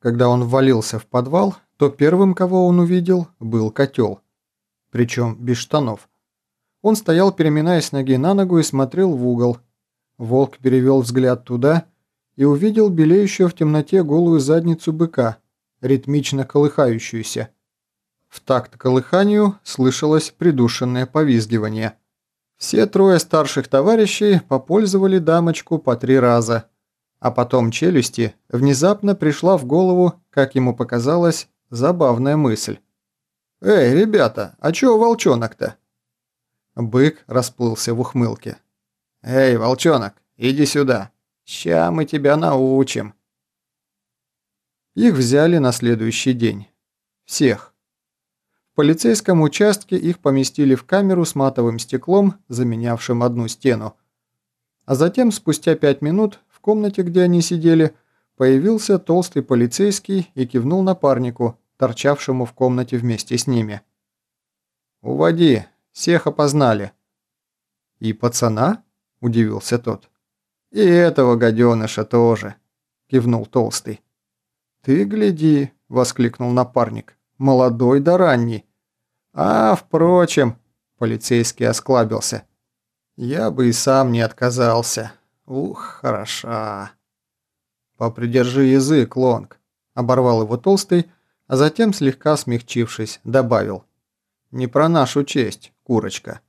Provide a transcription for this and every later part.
Когда он ввалился в подвал, то первым, кого он увидел, был котел. Причем без штанов. Он стоял, переминаясь ноги на ногу и смотрел в угол. Волк перевел взгляд туда и увидел белеющую в темноте голую задницу быка, ритмично колыхающуюся. В такт колыханию слышалось придушенное повизгивание. Все трое старших товарищей попользовали дамочку по три раза, а потом челюсти внезапно пришла в голову, как ему показалось, забавная мысль. «Эй, ребята, а чё волчонок-то?» Бык расплылся в ухмылке. «Эй, волчонок, иди сюда. Ща мы тебя научим». Их взяли на следующий день. Всех. В полицейском участке их поместили в камеру с матовым стеклом, заменявшим одну стену. А затем, спустя пять минут, в комнате, где они сидели, появился толстый полицейский и кивнул напарнику, торчавшему в комнате вместе с ними. «Уводи, всех опознали». «И пацана?» – удивился тот. «И этого гаденыша тоже», – кивнул Толстый. «Ты гляди», – воскликнул напарник, – «молодой да ранний». «А, впрочем», – полицейский осклабился, – «я бы и сам не отказался. Ух, хороша». «Попридержи язык, Лонг», – оборвал его Толстый, а затем, слегка смягчившись, добавил. «Не про нашу честь, курочка».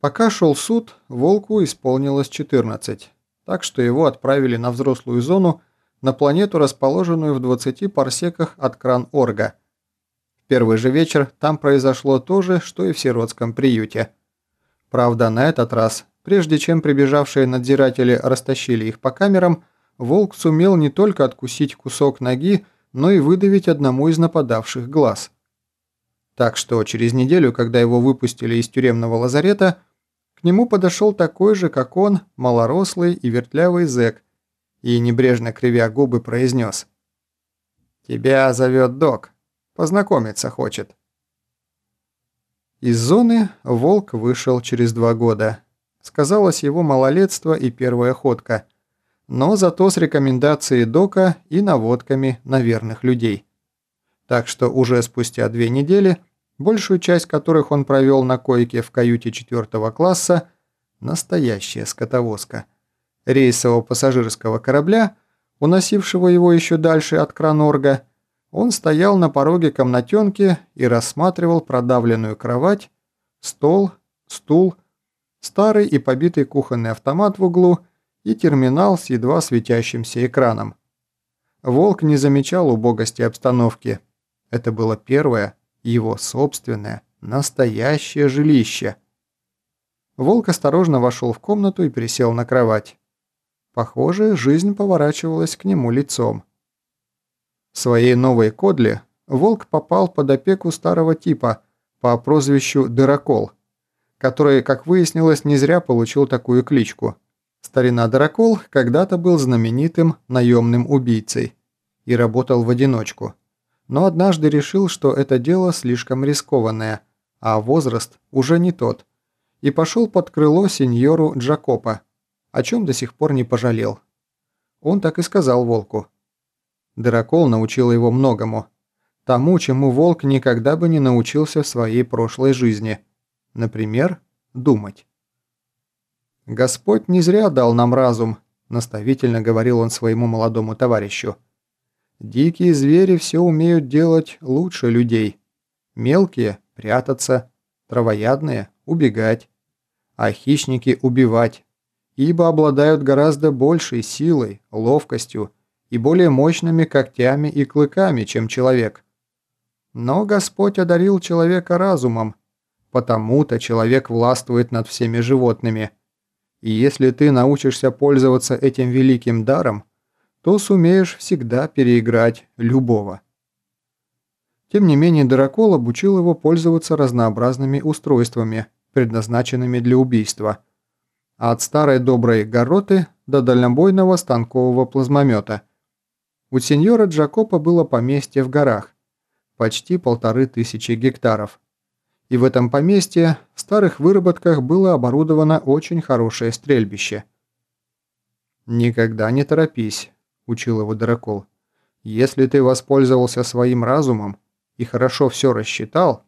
Пока шел суд, Волку исполнилось 14, так что его отправили на взрослую зону, на планету, расположенную в 20 парсеках от Кран-Орга. В первый же вечер там произошло то же, что и в сиротском приюте. Правда, на этот раз, прежде чем прибежавшие надзиратели растащили их по камерам, Волк сумел не только откусить кусок ноги, но и выдавить одному из нападавших глаз. Так что через неделю, когда его выпустили из тюремного лазарета, к нему подошел такой же, как он, малорослый и вертлявый зэк, и, небрежно кривя губы, произнес. «Тебя зовет док. Познакомиться хочет». Из зоны Волк вышел через два года. Сказалось его малолетство и первая ходка, но зато с рекомендацией дока и наводками на верных людей. Так что уже спустя две недели – большую часть которых он провел на койке в каюте четвертого класса, настоящая скотовозка, рейсового пассажирского корабля, уносившего его еще дальше от Кранорга, он стоял на пороге комнатенки и рассматривал продавленную кровать, стол, стул, старый и побитый кухонный автомат в углу и терминал с едва светящимся экраном. Волк не замечал убогости обстановки. Это было первое, его собственное, настоящее жилище. Волк осторожно вошел в комнату и присел на кровать. Похоже, жизнь поворачивалась к нему лицом. В своей новой кодле Волк попал под опеку старого типа по прозвищу Дырокол, который, как выяснилось, не зря получил такую кличку. Старина Дырокол когда-то был знаменитым наемным убийцей и работал в одиночку но однажды решил, что это дело слишком рискованное, а возраст уже не тот, и пошел под крыло сеньору Джакопа, о чем до сих пор не пожалел. Он так и сказал волку. Дракол научил его многому, тому, чему волк никогда бы не научился в своей прошлой жизни, например, думать. «Господь не зря дал нам разум», – наставительно говорил он своему молодому товарищу. Дикие звери все умеют делать лучше людей. Мелкие – прятаться, травоядные – убегать, а хищники – убивать, ибо обладают гораздо большей силой, ловкостью и более мощными когтями и клыками, чем человек. Но Господь одарил человека разумом, потому-то человек властвует над всеми животными. И если ты научишься пользоваться этим великим даром – то сумеешь всегда переиграть любого. Тем не менее, Дракол обучил его пользоваться разнообразными устройствами, предназначенными для убийства. От старой доброй гороты до дальнобойного станкового плазмомета. У сеньора Джакопа было поместье в горах, почти полторы тысячи гектаров. И в этом поместье в старых выработках было оборудовано очень хорошее стрельбище. «Никогда не торопись», – учил его Дракол. Если ты воспользовался своим разумом и хорошо все рассчитал,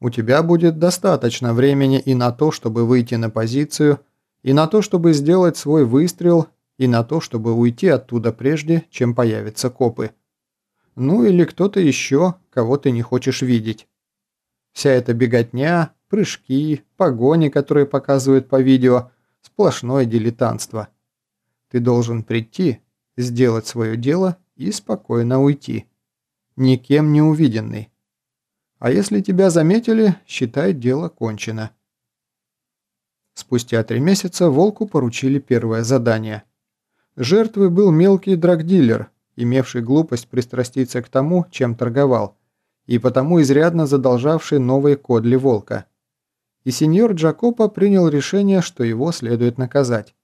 у тебя будет достаточно времени и на то, чтобы выйти на позицию, и на то, чтобы сделать свой выстрел, и на то, чтобы уйти оттуда прежде, чем появятся копы. Ну или кто-то еще, кого ты не хочешь видеть. Вся эта беготня, прыжки, погони, которые показывают по видео, сплошное дилетантство. Ты должен прийти, сделать свое дело и спокойно уйти. Никем не увиденный. А если тебя заметили, считай, дело кончено. Спустя три месяца Волку поручили первое задание. Жертвой был мелкий драгдилер, имевший глупость пристраститься к тому, чем торговал, и потому изрядно задолжавший новые кодли Волка. И сеньор Джакопо принял решение, что его следует наказать.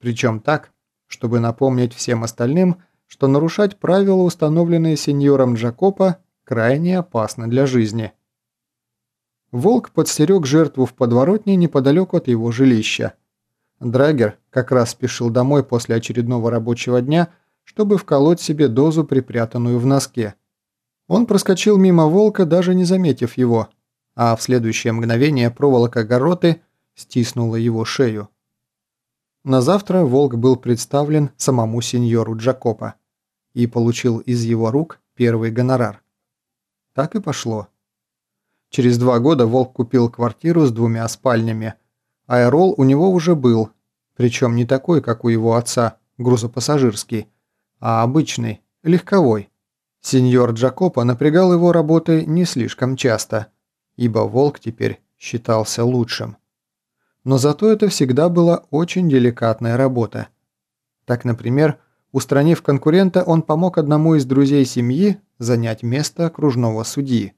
Причем так, чтобы напомнить всем остальным, что нарушать правила, установленные сеньором Джакопо, крайне опасно для жизни. Волк подстерег жертву в подворотне неподалеку от его жилища. Драгер как раз спешил домой после очередного рабочего дня, чтобы вколоть себе дозу, припрятанную в носке. Он проскочил мимо волка, даже не заметив его, а в следующее мгновение проволока гороты стиснула его шею. На завтра волк был представлен самому сеньору Джакопа и получил из его рук первый гонорар. Так и пошло. Через два года волк купил квартиру с двумя спальнями. Аэрол у него уже был, причем не такой, как у его отца, грузопассажирский, а обычный, легковой. Сеньор Джакопо напрягал его работой не слишком часто, ибо волк теперь считался лучшим. Но зато это всегда была очень деликатная работа. Так, например, устранив конкурента, он помог одному из друзей семьи занять место окружного судьи.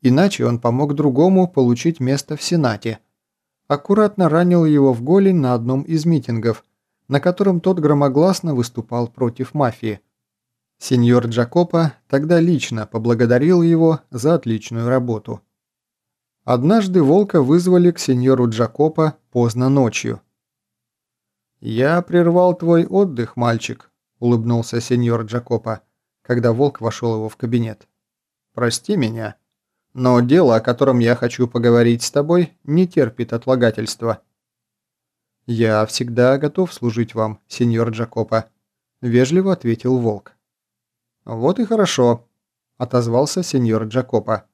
Иначе он помог другому получить место в Сенате. Аккуратно ранил его в голень на одном из митингов, на котором тот громогласно выступал против мафии. Сеньор Джакопо тогда лично поблагодарил его за отличную работу. Однажды Волка вызвали к сеньору Джакопо поздно ночью. «Я прервал твой отдых, мальчик», – улыбнулся сеньор Джакопо, когда Волк вошел его в кабинет. «Прости меня, но дело, о котором я хочу поговорить с тобой, не терпит отлагательства». «Я всегда готов служить вам, сеньор Джакопо», – вежливо ответил Волк. «Вот и хорошо», – отозвался сеньор Джакопо.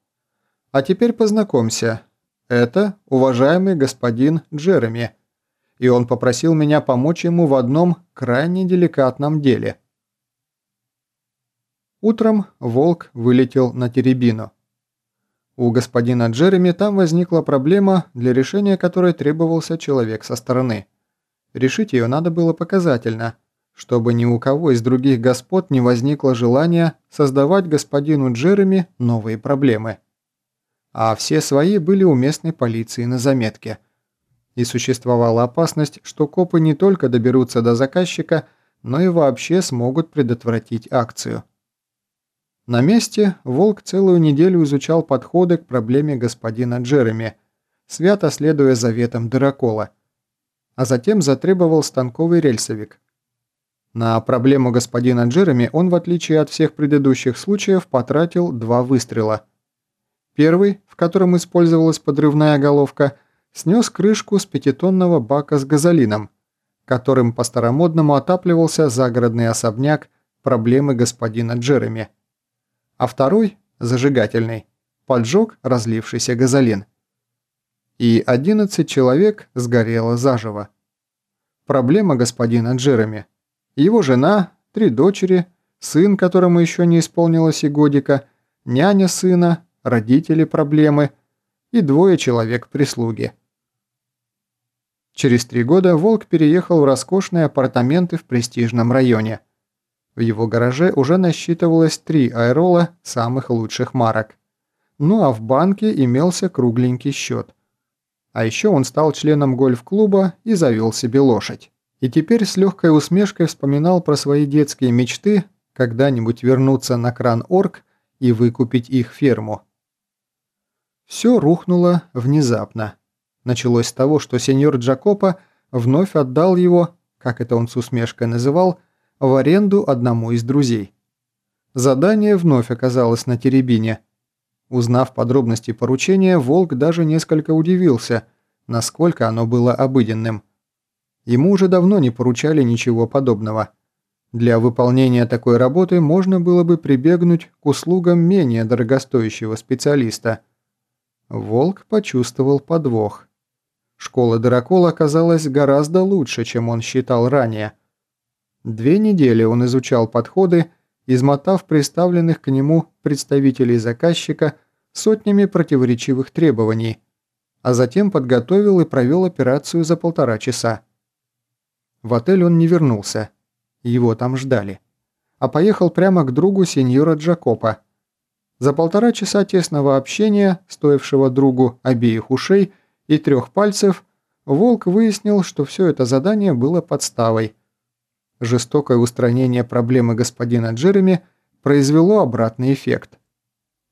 А теперь познакомься. Это уважаемый господин Джереми. И он попросил меня помочь ему в одном крайне деликатном деле. Утром волк вылетел на Теребину. У господина Джереми там возникла проблема, для решения которой требовался человек со стороны. Решить ее надо было показательно, чтобы ни у кого из других господ не возникло желания создавать господину Джереми новые проблемы а все свои были у местной полиции на заметке. И существовала опасность, что копы не только доберутся до заказчика, но и вообще смогут предотвратить акцию. На месте Волк целую неделю изучал подходы к проблеме господина Джереми, свято следуя заветам Дырокола, а затем затребовал станковый рельсовик. На проблему господина Джереми он, в отличие от всех предыдущих случаев, потратил два выстрела – Первый, в котором использовалась подрывная головка, снес крышку с пятитонного бака с газолином, которым по-старомодному отапливался загородный особняк проблемы господина Джереми. А второй, зажигательный, поджег разлившийся газолин. И 11 человек сгорело заживо. Проблема господина Джереми. Его жена, три дочери, сын, которому еще не исполнилось и годика, няня сына, родители проблемы и двое человек прислуги. Через три года Волк переехал в роскошные апартаменты в престижном районе. В его гараже уже насчитывалось три аэрола самых лучших марок. Ну а в банке имелся кругленький счет. А еще он стал членом гольф-клуба и завел себе лошадь. И теперь с легкой усмешкой вспоминал про свои детские мечты когда-нибудь вернуться на кран Орг и выкупить их ферму. Все рухнуло внезапно. Началось с того, что сеньор Джакопо вновь отдал его, как это он с усмешкой называл, в аренду одному из друзей. Задание вновь оказалось на Теребине. Узнав подробности поручения, Волк даже несколько удивился, насколько оно было обыденным. Ему уже давно не поручали ничего подобного. Для выполнения такой работы можно было бы прибегнуть к услугам менее дорогостоящего специалиста. Волк почувствовал подвох. Школа Дракола оказалась гораздо лучше, чем он считал ранее. Две недели он изучал подходы, измотав представленных к нему представителей заказчика сотнями противоречивых требований, а затем подготовил и провел операцию за полтора часа. В отель он не вернулся. Его там ждали. А поехал прямо к другу сеньора Джакопа. За полтора часа тесного общения, стоившего другу обеих ушей, и трех пальцев, Волк выяснил, что все это задание было подставой. Жестокое устранение проблемы господина Джереми произвело обратный эффект.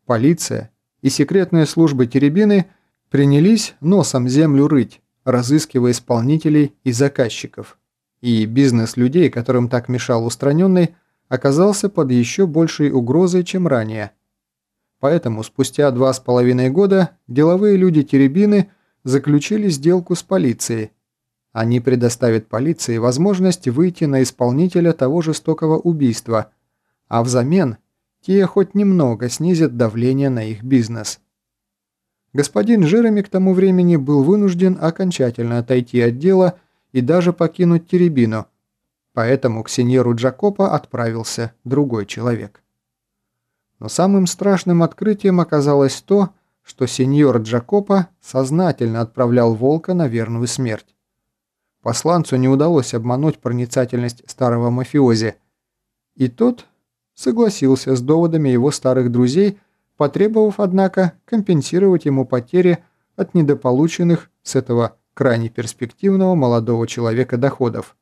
Полиция и секретные службы Теребины принялись носом землю рыть, разыскивая исполнителей и заказчиков. И бизнес людей, которым так мешал устраненный, оказался под еще большей угрозой, чем ранее. Поэтому спустя два с половиной года деловые люди Теребины – заключили сделку с полицией. Они предоставят полиции возможность выйти на исполнителя того жестокого убийства, а взамен те хоть немного снизят давление на их бизнес. Господин Жереми к тому времени был вынужден окончательно отойти от дела и даже покинуть Теребину, поэтому к сеньору Джакопа отправился другой человек. Но самым страшным открытием оказалось то, что сеньор Джакопо сознательно отправлял волка на верную смерть. Посланцу не удалось обмануть проницательность старого мафиози, и тот согласился с доводами его старых друзей, потребовав, однако, компенсировать ему потери от недополученных с этого крайне перспективного молодого человека доходов,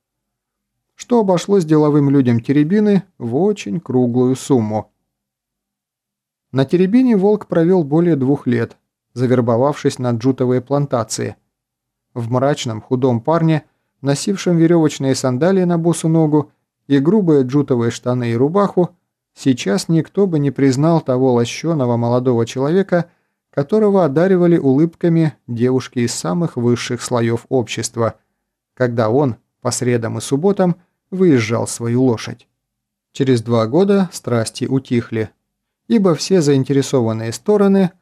что обошлось деловым людям Теребины в очень круглую сумму – на Теребине Волк провел более двух лет, завербовавшись на джутовые плантации. В мрачном, худом парне, носившем веревочные сандалии на босу ногу и грубые джутовые штаны и рубаху, сейчас никто бы не признал того лощеного молодого человека, которого одаривали улыбками девушки из самых высших слоев общества, когда он по средам и субботам выезжал свою лошадь. Через два года страсти утихли, ибо все заинтересованные стороны,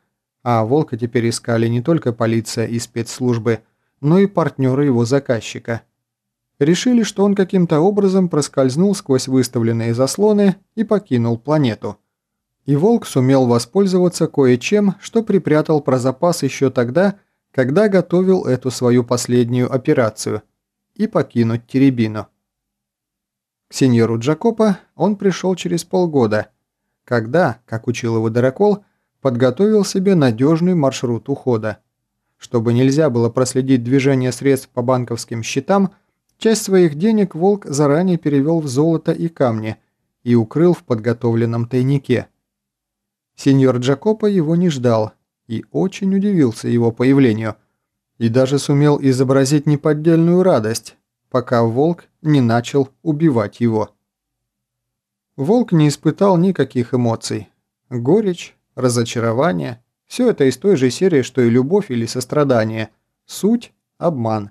а Волка теперь искали не только полиция и спецслужбы, но и партнеры его заказчика, решили, что он каким-то образом проскользнул сквозь выставленные заслоны и покинул планету. И Волк сумел воспользоваться кое-чем, что припрятал про запас еще тогда, когда готовил эту свою последнюю операцию, и покинуть Теребину. К сеньору Джакопо он пришел через полгода – когда, как учил его Дырокол, подготовил себе надежный маршрут ухода. Чтобы нельзя было проследить движение средств по банковским счетам, часть своих денег Волк заранее перевел в золото и камни и укрыл в подготовленном тайнике. Сеньор Джакопо его не ждал и очень удивился его появлению, и даже сумел изобразить неподдельную радость, пока Волк не начал убивать его. Волк не испытал никаких эмоций. Горечь, разочарование – все это из той же серии, что и любовь или сострадание. Суть – обман.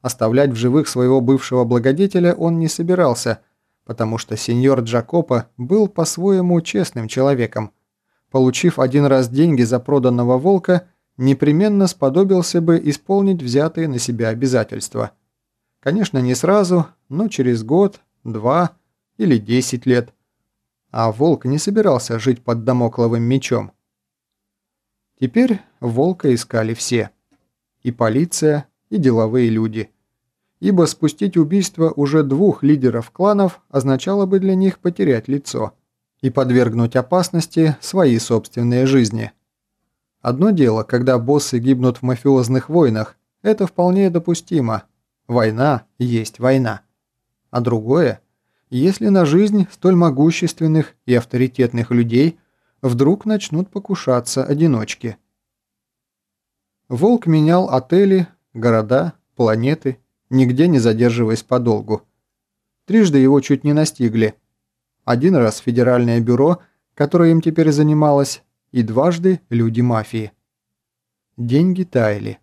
Оставлять в живых своего бывшего благодетеля он не собирался, потому что сеньор Джакопо был по-своему честным человеком. Получив один раз деньги за проданного волка, непременно сподобился бы исполнить взятые на себя обязательства. Конечно, не сразу, но через год, два – или 10 лет. А волк не собирался жить под домокловым мечом. Теперь волка искали все. И полиция, и деловые люди. Ибо спустить убийство уже двух лидеров кланов означало бы для них потерять лицо и подвергнуть опасности свои собственные жизни. Одно дело, когда боссы гибнут в мафиозных войнах, это вполне допустимо. Война есть война. А другое – если на жизнь столь могущественных и авторитетных людей вдруг начнут покушаться одиночки. Волк менял отели, города, планеты, нигде не задерживаясь подолгу. Трижды его чуть не настигли. Один раз Федеральное бюро, которое им теперь занималось, и дважды люди мафии. Деньги таяли.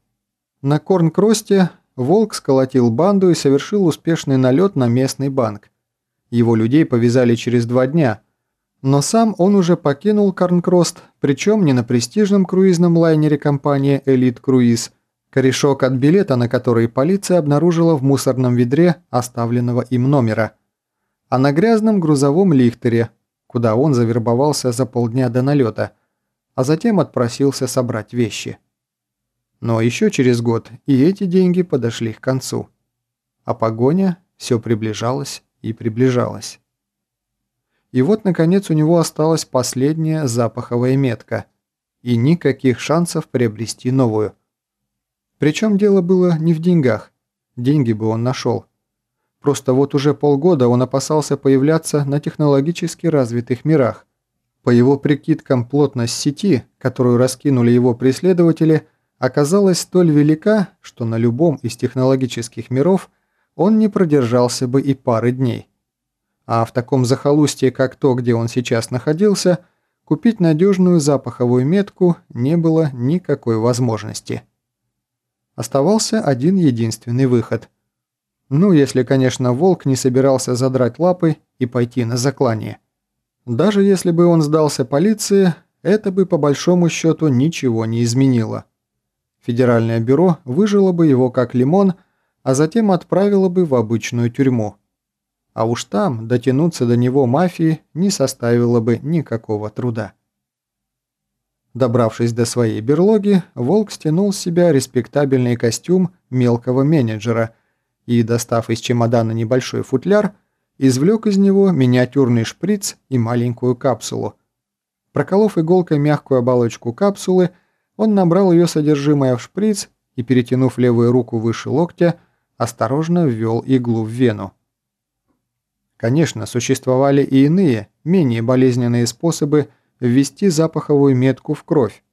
На Корнкросте Волк сколотил банду и совершил успешный налет на местный банк. Его людей повязали через два дня, но сам он уже покинул Корнкрост, причем не на престижном круизном лайнере компании «Элит Круиз», корешок от билета, на который полиция обнаружила в мусорном ведре оставленного им номера, а на грязном грузовом лихтере, куда он завербовался за полдня до налета, а затем отпросился собрать вещи. Но еще через год и эти деньги подошли к концу. А погоня все приближалась и приближалась. И вот, наконец, у него осталась последняя запаховая метка и никаких шансов приобрести новую. Причем дело было не в деньгах, деньги бы он нашел. Просто вот уже полгода он опасался появляться на технологически развитых мирах. По его прикидкам, плотность сети, которую раскинули его преследователи – оказалась столь велика, что на любом из технологических миров он не продержался бы и пары дней. А в таком захолустье, как то, где он сейчас находился, купить надежную запаховую метку не было никакой возможности. Оставался один единственный выход. Ну, если, конечно, волк не собирался задрать лапы и пойти на заклание. Даже если бы он сдался полиции, это бы по большому счету ничего не изменило. Федеральное бюро выжило бы его как лимон, а затем отправило бы в обычную тюрьму. А уж там дотянуться до него мафии не составило бы никакого труда. Добравшись до своей берлоги, Волк стянул с себя респектабельный костюм мелкого менеджера и, достав из чемодана небольшой футляр, извлек из него миниатюрный шприц и маленькую капсулу. Проколов иголкой мягкую оболочку капсулы, он набрал ее содержимое в шприц и, перетянув левую руку выше локтя, осторожно ввел иглу в вену. Конечно, существовали и иные, менее болезненные способы ввести запаховую метку в кровь,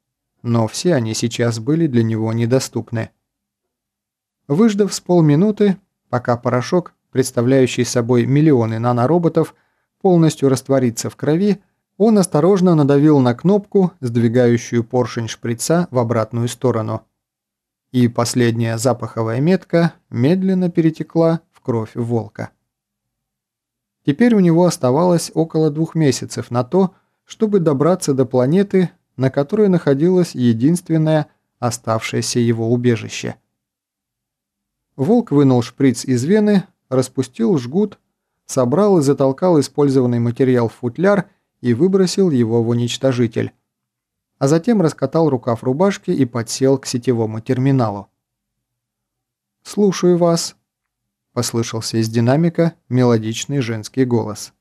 но все они сейчас были для него недоступны. Выждав с полминуты, пока порошок, представляющий собой миллионы нанороботов, полностью растворится в крови, он осторожно надавил на кнопку, сдвигающую поршень шприца в обратную сторону. И последняя запаховая метка медленно перетекла в кровь волка. Теперь у него оставалось около двух месяцев на то, чтобы добраться до планеты, на которой находилось единственное оставшееся его убежище. Волк вынул шприц из вены, распустил жгут, собрал и затолкал использованный материал в футляр и выбросил его в уничтожитель. А затем раскатал рукав рубашки и подсел к сетевому терминалу. «Слушаю вас», – послышался из динамика мелодичный женский голос.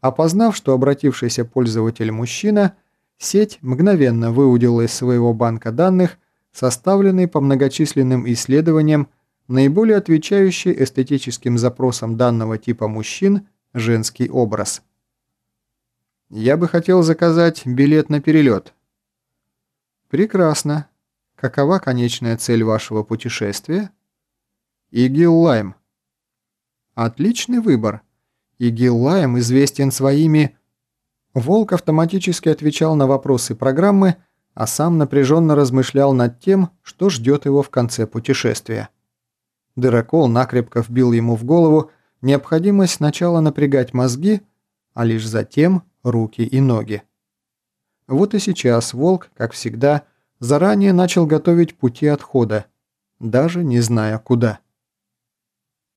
Опознав, что обратившийся пользователь мужчина, сеть мгновенно выудила из своего банка данных, составленный по многочисленным исследованиям, наиболее отвечающий эстетическим запросам данного типа мужчин женский образ – я бы хотел заказать билет на перелет. Прекрасно. Какова конечная цель вашего путешествия? Игиллайм. Отличный выбор. Игиллайм известен своими... Волк автоматически отвечал на вопросы программы, а сам напряженно размышлял над тем, что ждет его в конце путешествия. Дырокол накрепко вбил ему в голову необходимость сначала напрягать мозги, а лишь затем руки и ноги. Вот и сейчас волк, как всегда, заранее начал готовить пути отхода, даже не зная куда.